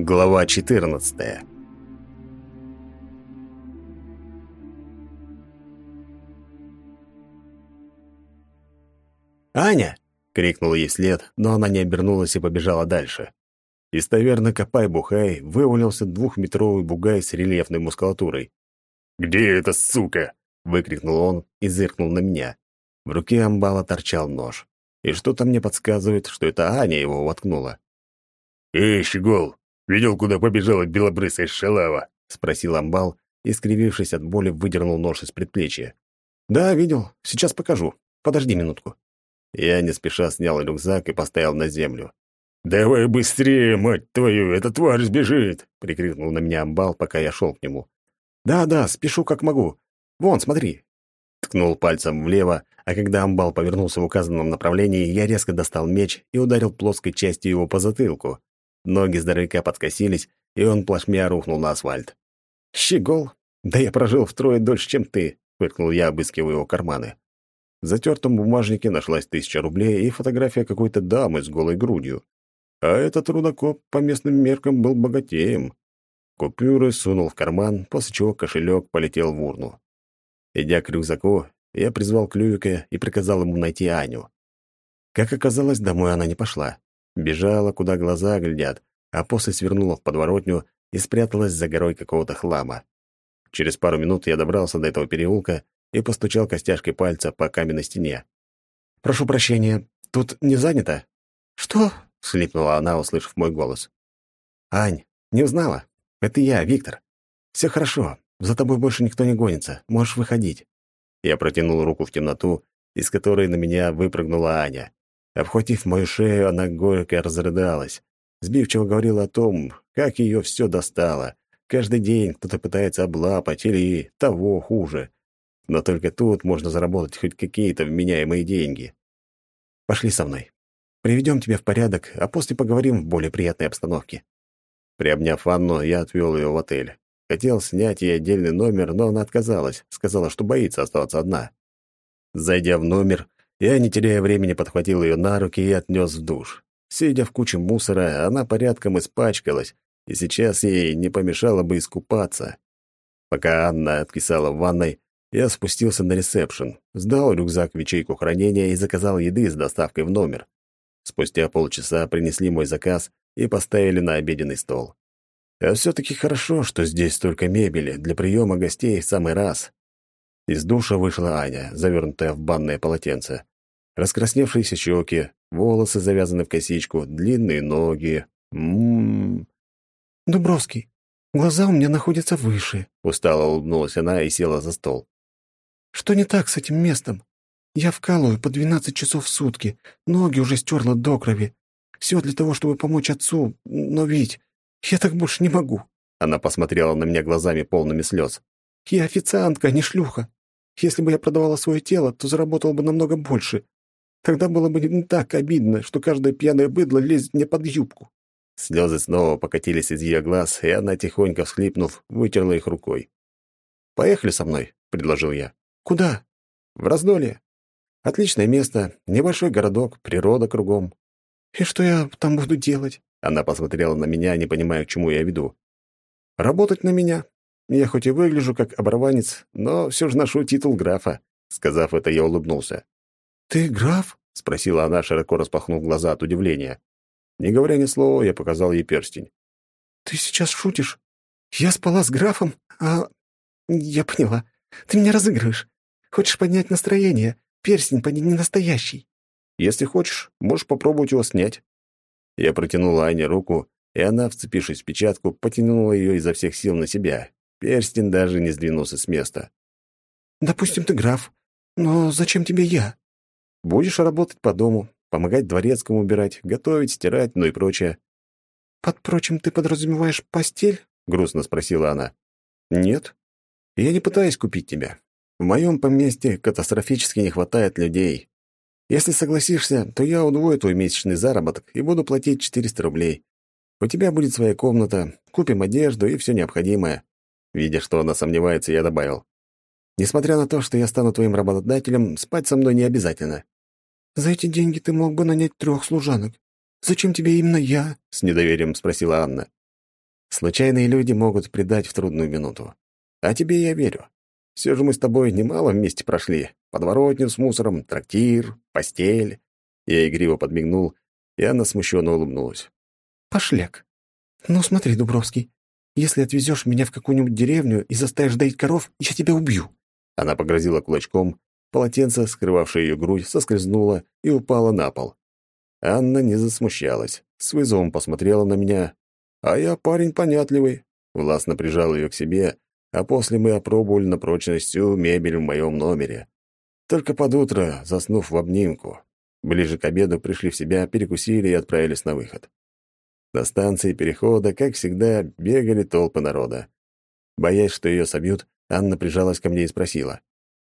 Глава 14. «Аня!» — крикнул ей вслед, но она не обернулась и побежала дальше. Из таверны Копай-Бухай вывалился двухметровый бугай с рельефной мускулатурой. «Где эта сука?» — выкрикнул он и зыркнул на меня. В руке амбала торчал нож. И что-то мне подсказывает, что это Аня его воткнула. «Эй, щегол, видел, куда побежала белобрысая шалава?» — спросил амбал и, скривившись от боли, выдернул нож из предплечья. «Да, видел. Сейчас покажу. Подожди минутку». Я не спеша снял рюкзак и поставил на землю. «Давай быстрее, мать твою, эта тварь сбежит!» — прикрикнул на меня амбал, пока я шел к нему. «Да-да, спешу как могу. Вон, смотри». Ткнул пальцем влево, а когда амбал повернулся в указанном направлении, я резко достал меч и ударил плоской частью его по затылку. Ноги здоровяка подкосились, и он плашмя рухнул на асфальт. «Щегол! Да я прожил втрое дольше, чем ты!» — фыркнул я, обыскивая его карманы. В затертом бумажнике нашлась тысяча рублей и фотография какой-то дамы с голой грудью. А этот рудокоп по местным меркам был богатеем. Купюры сунул в карман, после чего кошелек полетел в урну. Идя к рюкзаку, я призвал Клювика и приказал ему найти Аню. Как оказалось, домой она не пошла. Бежала, куда глаза глядят, а после свернула в подворотню и спряталась за горой какого-то хлама. Через пару минут я добрался до этого переулка и постучал костяшкой пальца по каменной стене. «Прошу прощения, тут не занято?» «Что?» — всхлипнула она, услышав мой голос. «Ань, не узнала? Это я, Виктор. Все хорошо, за тобой больше никто не гонится, можешь выходить». Я протянул руку в темноту, из которой на меня выпрыгнула Аня. Обхватив мою шею, она горько разрыдалась. Сбивчиво говорила о том, как ее все достало. Каждый день кто-то пытается облапать или того хуже. Но только тут можно заработать хоть какие-то вменяемые деньги. Пошли со мной. Приведем тебя в порядок, а после поговорим в более приятной обстановке. Приобняв Анну, я отвел ее в отель. Хотел снять ей отдельный номер, но она отказалась, сказала, что боится оставаться одна. Зайдя в номер, я, не теряя времени, подхватил ее на руки и отнес в душ. Сидя в куче мусора, она порядком испачкалась, и сейчас ей не помешало бы искупаться. Пока Анна откисала в ванной, я спустился на ресепшн, сдал рюкзак в ячейку хранения и заказал еды с доставкой в номер. Спустя полчаса принесли мой заказ и поставили на обеденный стол. А все-таки хорошо, что здесь столько мебели, для приема гостей в самый раз. Из душа вышла Аня, завернутая в банное полотенце. Раскрасневшиеся щеки, волосы завязаны в косичку, длинные ноги. Ммм. «Дубровский, глаза у меня находятся выше», — устало улыбнулась она и села за стол. Что не так с этим местом? Я вкалываю по двенадцать часов в сутки, ноги уже стерла до крови. Все для того, чтобы помочь отцу, но ведь я так больше не могу». Она посмотрела на меня глазами полными слез. «Я официантка, а не шлюха. Если бы я продавала свое тело, то заработала бы намного больше. Тогда было бы не так обидно, что каждая пьяная быдло лезет мне под юбку». Слезы снова покатились из ее глаз, и она, тихонько всхлипнув, вытерла их рукой. «Поехали со мной», — предложил я. «Куда?» «В раздолье. Отличное место, небольшой городок, природа кругом». «И что я там буду делать?» Она посмотрела на меня, не понимая, к чему я веду. «Работать на меня. Я хоть и выгляжу как оборванец, но все же ношу титул графа». Сказав это, я улыбнулся. «Ты граф?» — спросила она, широко распахнув глаза от удивления. Не говоря ни слова, я показал ей перстень. «Ты сейчас шутишь? Я спала с графом, а... Я поняла. Ты меня разыгрываешь. Хочешь поднять настроение? Перстень по не настоящий. Если хочешь, можешь попробовать его снять. Я протянула Ане руку, и она, вцепившись в печатку, потянула ее изо всех сил на себя. Перстень даже не сдвинулся с места. «Допустим, ты граф, но зачем тебе я?» «Будешь работать по дому, помогать дворецкому убирать, готовить, стирать, ну и прочее». «Под прочим, ты подразумеваешь постель?» — грустно спросила она. «Нет, я не пытаюсь купить тебя. В моем поместье катастрофически не хватает людей. Если согласишься, то я удвою твой месячный заработок и буду платить 400 рублей. У тебя будет своя комната, купим одежду и все необходимое». Видя, что она сомневается, я добавил. «Несмотря на то, что я стану твоим работодателем, спать со мной не обязательно». «За эти деньги ты мог бы нанять трех служанок. Зачем тебе именно я?» — с недоверием спросила Анна. Случайные люди могут предать в трудную минуту. А тебе я верю. Все же мы с тобой немало вместе прошли. Подворотню с мусором, трактир, постель. Я игриво подмигнул, и она смущенно улыбнулась. «Пошляк. Ну смотри, Дубровский, если отвезешь меня в какую-нибудь деревню и заставишь доить коров, я тебя убью». Она погрозила кулачком, полотенце, скрывавшее ее грудь, соскользнуло и упало на пол. Анна не засмущалась, с вызовом посмотрела на меня, а я парень понятливый. Властно прижал ее к себе, а после мы опробовали на прочность всю мебель в моем номере. Только под утро, заснув в обнимку, ближе к обеду пришли в себя, перекусили и отправились на выход. На станции перехода, как всегда, бегали толпы народа. Боясь, что ее собьют, Анна прижалась ко мне и спросила.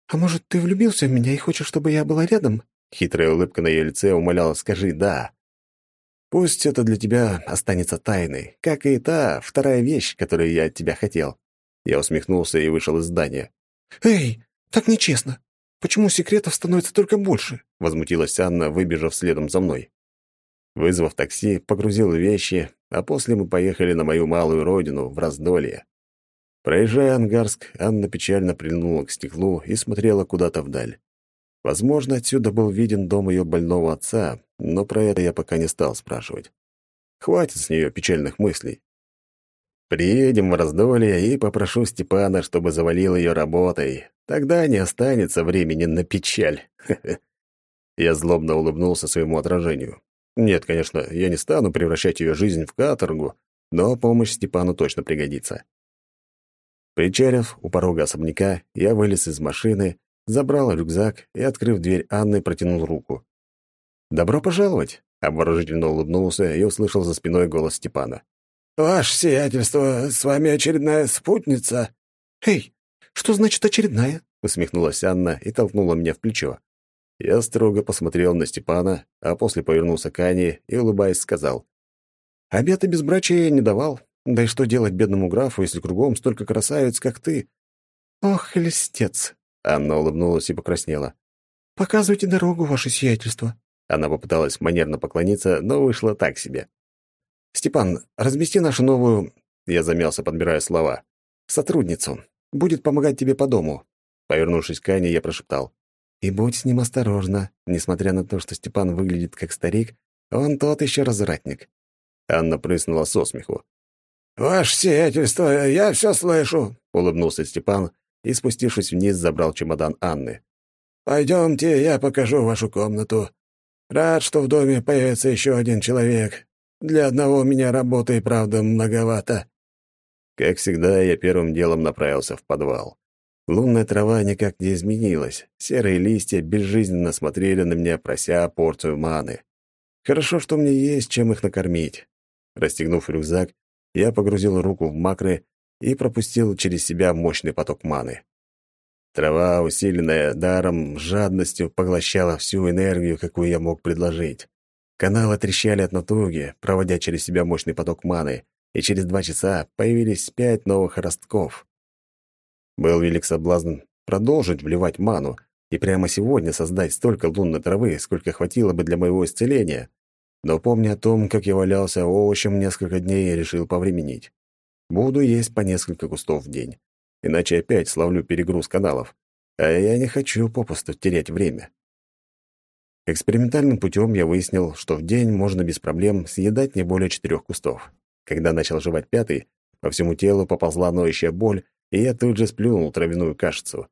«А может, ты влюбился в меня и хочешь, чтобы я была рядом?» Хитрая улыбка на ее лице умоляла «Скажи «да». Пусть это для тебя останется тайной, как и та вторая вещь, которую я от тебя хотел. Я усмехнулся и вышел из здания. «Эй, так нечестно. Почему секретов становится только больше?» — возмутилась Анна, выбежав следом за мной. Вызвав такси, погрузил вещи, а после мы поехали на мою малую родину, в Раздолье. Проезжая Ангарск, Анна печально прильнула к стеклу и смотрела куда-то вдаль. Возможно, отсюда был виден дом ее больного отца, но про это я пока не стал спрашивать. Хватит с нее печальных мыслей. Приедем в раздолье и попрошу Степана, чтобы завалил ее работой. Тогда не останется времени на печаль. Я злобно улыбнулся своему отражению. Нет, конечно, я не стану превращать ее жизнь в каторгу, но помощь Степану точно пригодится. Причалив у порога особняка, я вылез из машины, забрал рюкзак и, открыв дверь Анны, протянул руку. «Добро пожаловать!» — обворожительно улыбнулся и услышал за спиной голос Степана. «Ваше сиятельство, с вами очередная спутница». «Эй, что значит очередная?» — усмехнулась Анна и толкнула меня в плечо. Я строго посмотрел на Степана, а после повернулся к Ане и, улыбаясь, сказал. «Обета безбрачия я не давал. Да и что делать бедному графу, если кругом столько красавиц, как ты?» «Ох, листец!» — Анна улыбнулась и покраснела. «Показывайте дорогу, ваше сиятельство». Она попыталась манерно поклониться, но вышло так себе. «Степан, размести нашу новую...» Я замялся, подбирая слова. «Сотрудницу. Будет помогать тебе по дому». Повернувшись к Ане, я прошептал. «И будь с ним осторожна. Несмотря на то, что Степан выглядит как старик, он тот еще развратник». Анна прыснула со смеху. «Ваше сиятельство, я все слышу», — улыбнулся Степан и, спустившись вниз, забрал чемодан Анны. «Пойдемте, я покажу вашу комнату. Рад, что в доме появится еще один человек. Для одного у меня работы, правда, многовато». Как всегда, я первым делом направился в подвал. Лунная трава никак не изменилась. Серые листья безжизненно смотрели на меня, прося порцию маны. Хорошо, что мне есть чем их накормить. Расстегнув рюкзак, я погрузил руку в макры и пропустил через себя мощный поток маны. Трава, усиленная даром, жадностью поглощала всю энергию, какую я мог предложить. Каналы трещали от натуги, проводя через себя мощный поток маны, и через два часа появились пять новых ростков. Был велик соблазн продолжить вливать ману и прямо сегодня создать столько лунной травы, сколько хватило бы для моего исцеления. Но помня о том, как я валялся овощем несколько дней, решил повременить. Буду есть по несколько кустов в день иначе опять словлю перегруз каналов, а я не хочу попусту терять время. Экспериментальным путем я выяснил, что в день можно без проблем съедать не более четырех кустов. Когда начал жевать пятый, по всему телу поползла ноющая боль, и я тут же сплюнул травяную кашицу.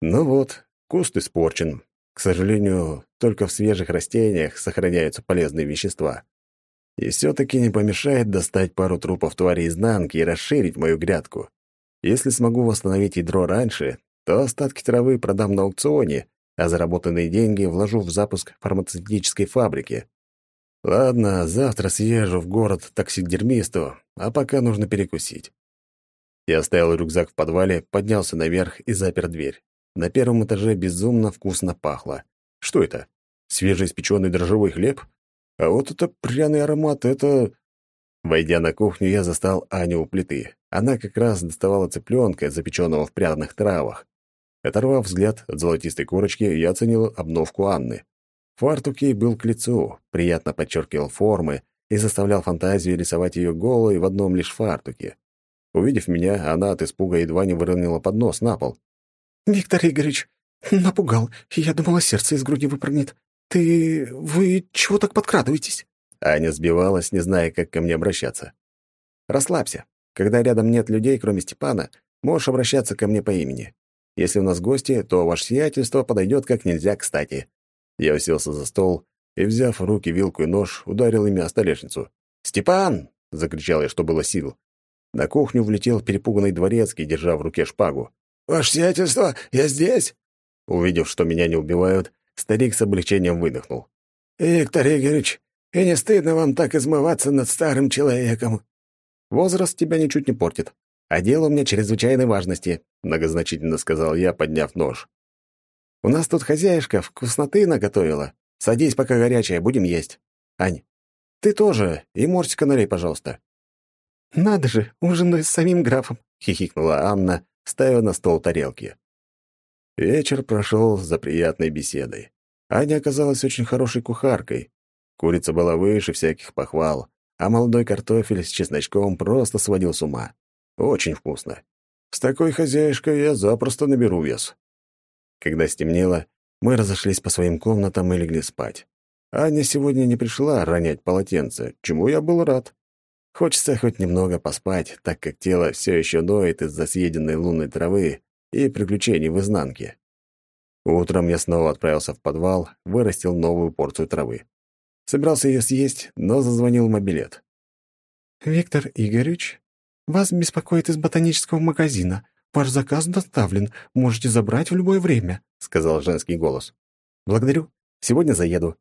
Ну вот, куст испорчен. К сожалению, только в свежих растениях сохраняются полезные вещества. И все-таки не помешает достать пару трупов твари изнанки и расширить мою грядку. Если смогу восстановить ядро раньше, то остатки травы продам на аукционе, а заработанные деньги вложу в запуск фармацевтической фабрики. Ладно, завтра съезжу в город таксидермисту, а пока нужно перекусить. Я оставил рюкзак в подвале, поднялся наверх и запер дверь. На первом этаже безумно вкусно пахло. Что это? Свежеиспеченный дрожжевой хлеб? А вот это пряный аромат, это... Войдя на кухню, я застал Аню у плиты. Она как раз доставала цыпленка, запеченного в пряных травах. Оторвав взгляд от золотистой корочки, я оценил обновку Анны. Фартук ей был к лицу, приятно подчеркивал формы и заставлял фантазию рисовать ее голой в одном лишь фартуке. Увидев меня, она от испуга едва не выронила поднос на пол. «Виктор Игоревич, напугал. Я думала, сердце из груди выпрыгнет. Ты... вы чего так подкрадываетесь?» Аня сбивалась, не зная, как ко мне обращаться. «Расслабься. Когда рядом нет людей, кроме Степана, можешь обращаться ко мне по имени. Если у нас гости, то ваше сиятельство подойдет как нельзя кстати». Я уселся за стол и, взяв в руки вилку и нож, ударил ими о столешницу. «Степан!» — закричал я, что было сил. На кухню влетел перепуганный дворецкий, держа в руке шпагу. «Ваше сиятельство, я здесь!» Увидев, что меня не убивают, старик с облегчением выдохнул. «Виктор Игоревич, и не стыдно вам так измываться над старым человеком?» «Возраст тебя ничуть не портит, а дело у меня чрезвычайной важности», многозначительно сказал я, подняв нож. «У нас тут хозяюшка вкусноты наготовила. Садись, пока горячая, будем есть. Ань, ты тоже, и морсика налей, пожалуйста». «Надо же, ужинаю с самим графом», — хихикнула Анна, ставя на стол тарелки. Вечер прошел за приятной беседой. Аня оказалась очень хорошей кухаркой. Курица была выше всяких похвал, а молодой картофель с чесночком просто сводил с ума. Очень вкусно. С такой хозяюшкой я запросто наберу вес. Когда стемнело, мы разошлись по своим комнатам и легли спать. Аня сегодня не пришла ронять полотенце, чему я был рад. Хочется хоть немного поспать, так как тело все еще ноет из-за съеденной лунной травы и приключений в изнанке. Утром я снова отправился в подвал, вырастил новую порцию травы. Собирался ее съесть, но зазвонил мобилет. «Виктор Игоревич, вас беспокоит из ботанического магазина. Ваш заказ доставлен. Можете забрать в любое время», — сказал женский голос. «Благодарю. Сегодня заеду».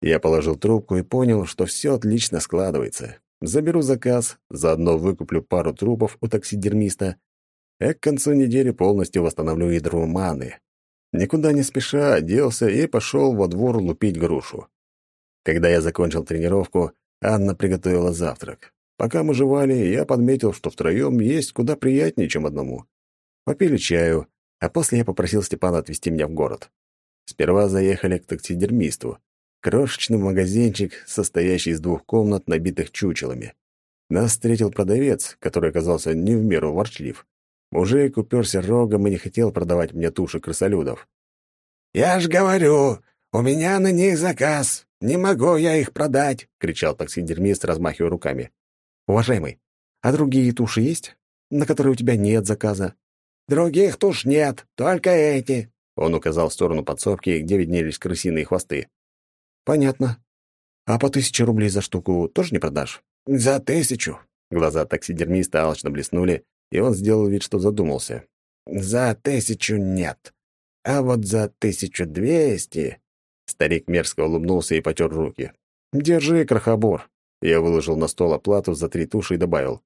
Я положил трубку и понял, что все отлично складывается. Заберу заказ, заодно выкуплю пару трупов у таксидермиста, а к концу недели полностью восстановлю ядро маны. Никуда не спеша оделся и пошел во двор лупить грушу. Когда я закончил тренировку, Анна приготовила завтрак. Пока мы жевали, я подметил, что втроем есть куда приятнее, чем одному. Попили чаю, а после я попросил Степана отвезти меня в город. Сперва заехали к таксидермисту. Крошечный магазинчик, состоящий из двух комнат, набитых чучелами. Нас встретил продавец, который оказался не в меру ворчлив. Мужик уперся рогом и не хотел продавать мне туши крысолюдов. «Я ж говорю, у меня на них заказ. Не могу я их продать!» — кричал таксидермист, размахивая руками. «Уважаемый, а другие туши есть, на которые у тебя нет заказа?» Других туш нет, только эти». Он указал в сторону подсобки, где виднелись крысиные хвосты. «Понятно. А по тысяче рублей за штуку тоже не продашь?» «За тысячу». Глаза таксидермиста алчно блеснули, и он сделал вид, что задумался. «За тысячу нет. А вот за тысячу двести...» Старик мерзко улыбнулся и потер руки. «Держи, крохобор». Я выложил на стол оплату за три туши и добавил.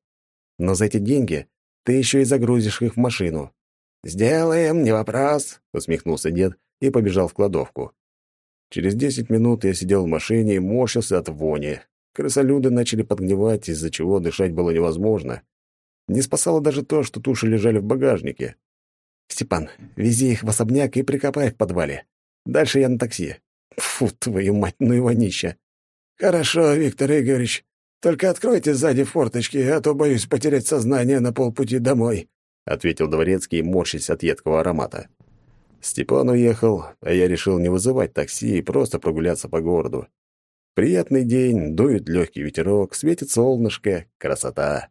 «Но за эти деньги ты еще и загрузишь их в машину». «Сделаем, не вопрос», — усмехнулся дед и побежал в кладовку. Через десять минут я сидел в машине и морщился от вони. Крысолюды начали подгнивать, из-за чего дышать было невозможно. Не спасало даже то, что туши лежали в багажнике. «Степан, вези их в особняк и прикопай в подвале. Дальше я на такси». Фу, твою мать, ну и вонища. «Хорошо, Виктор Игоревич. Только откройте сзади форточки, а то боюсь потерять сознание на полпути домой», — ответил дворецкий, морщась от едкого аромата. Степан уехал, а я решил не вызывать такси и просто прогуляться по городу. Приятный день, дует легкий ветерок, светит солнышко, красота.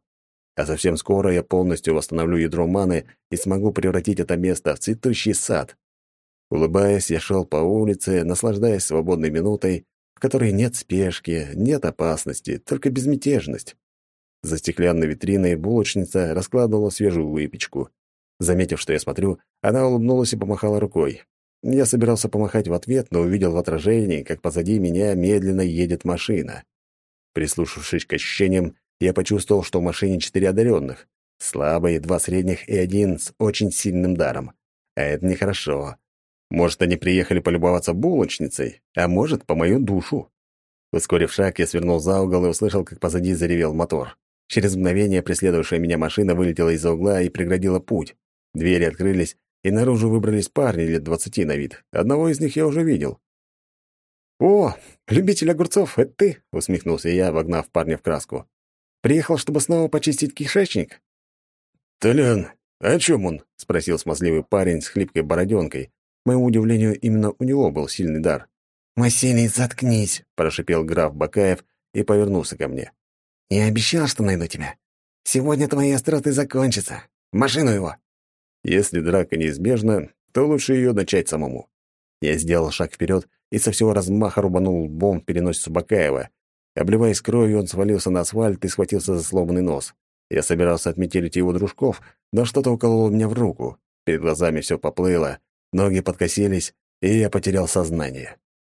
А совсем скоро я полностью восстановлю ядро маны и смогу превратить это место в цветущий сад. Улыбаясь, я шел по улице, наслаждаясь свободной минутой в которой нет спешки, нет опасности, только безмятежность. За стеклянной витриной булочница раскладывала свежую выпечку. Заметив, что я смотрю, она улыбнулась и помахала рукой. Я собирался помахать в ответ, но увидел в отражении, как позади меня медленно едет машина. Прислушавшись к ощущениям, я почувствовал, что в машине четыре одаренных. Слабые, два средних и один с очень сильным даром. А это нехорошо. Может, они приехали полюбоваться булочницей, а может, по мою душу. Ускорив шаг, я свернул за угол и услышал, как позади заревел мотор. Через мгновение преследовавшая меня машина вылетела из-за угла и преградила путь. Двери открылись, и наружу выбрались парни лет двадцати на вид. Одного из них я уже видел. «О, любитель огурцов, это ты?» — усмехнулся я, вогнав парня в краску. «Приехал, чтобы снова почистить кишечник?» «Толян, о чем он?» — спросил смазливый парень с хлипкой бороденкой. К моему удивлению, именно у него был сильный дар. «Василий, заткнись!» — прошипел граф Бакаев и повернулся ко мне. «Я обещал, что найду тебя. Сегодня твои остроты закончатся. Машину его!» Если драка неизбежна, то лучше ее начать самому. Я сделал шаг вперед и со всего размаха рубанул лбом переносицу Бакаева. Обливаясь кровью, он свалился на асфальт и схватился за сломанный нос. Я собирался отметелить его дружков, но что-то укололо меня в руку. Перед глазами все поплыло, ноги подкосились, и я потерял сознание.